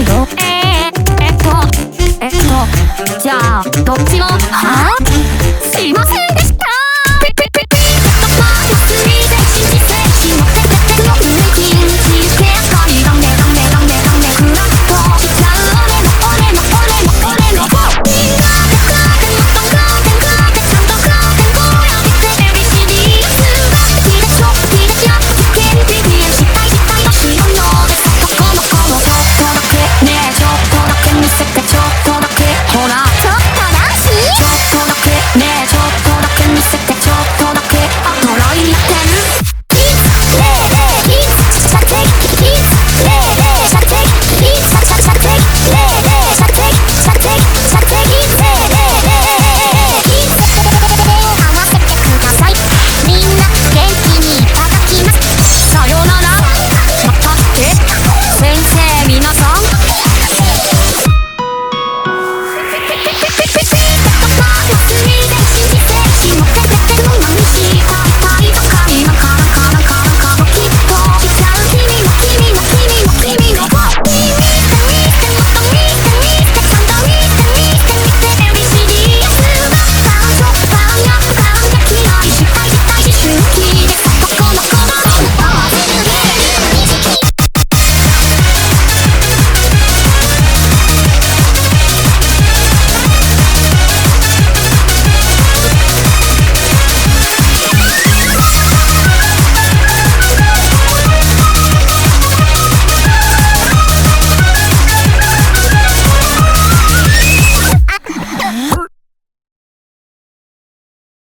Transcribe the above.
え、っとえっとじゃあどっちをは